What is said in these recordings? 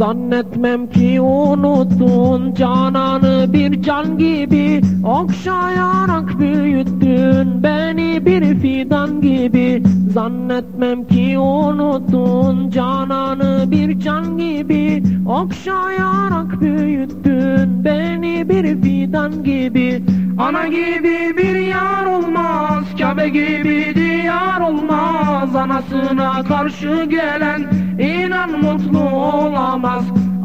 Zannetmem ki unuttun cananı bir can gibi. Okşayarak büyüttün beni bir fidan gibi. Zannetmem ki unuttun cananı bir can gibi. Okşayarak büyüttün beni bir fidan gibi. Ana gibi bir yar olmaz Kabe gibi diyar olmaz. Anasına karşı gelen inan mutlu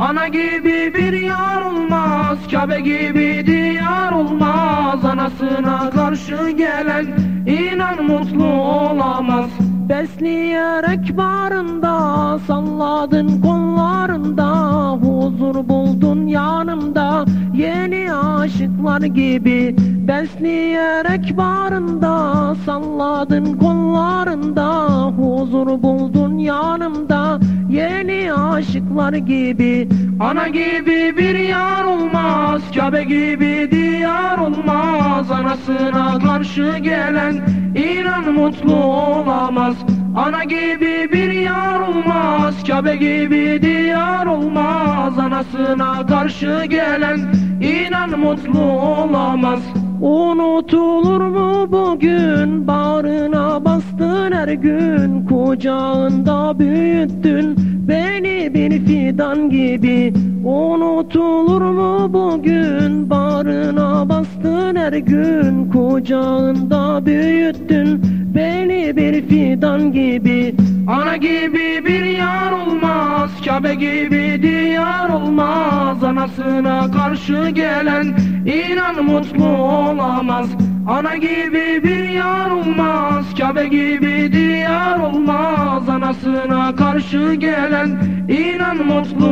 Ana gibi bir yar olmaz Kabe gibi diyar olmaz. Anasına karşı gelen inan mutlu olamaz. Besleyerek barında salladın kollarında Huzur buldun yanımda. Yeni aşıklar gibi Besleyerek barında salladın kollarında Huzur buldun yanımda yeni aşıklar gibi Ana gibi bir yar olmaz Kabe gibi diyar olmaz. Anasına karşı gelen inan mutlu olamaz. Ana gibi bir yar olmaz Kabe gibi diyar olmaz. Anasına karşı gelen inan mutlu olamaz Unutulur mu bugün? Bağrına bastın her gün. Kucağında büyüttün Beni bir fidan gibi. Unutulur mu bugün? Bağrına bastın her gün. Kucağında büyüttün Beni bir fidan gibi. Ana gibi bir yar Kabe gibi diyar olmaz Anasına karşı gelen inan mutlu olamaz. Ana gibi bir yar olmaz Kabe gibi diyar olmaz Anasına karşı gelen inan mutlu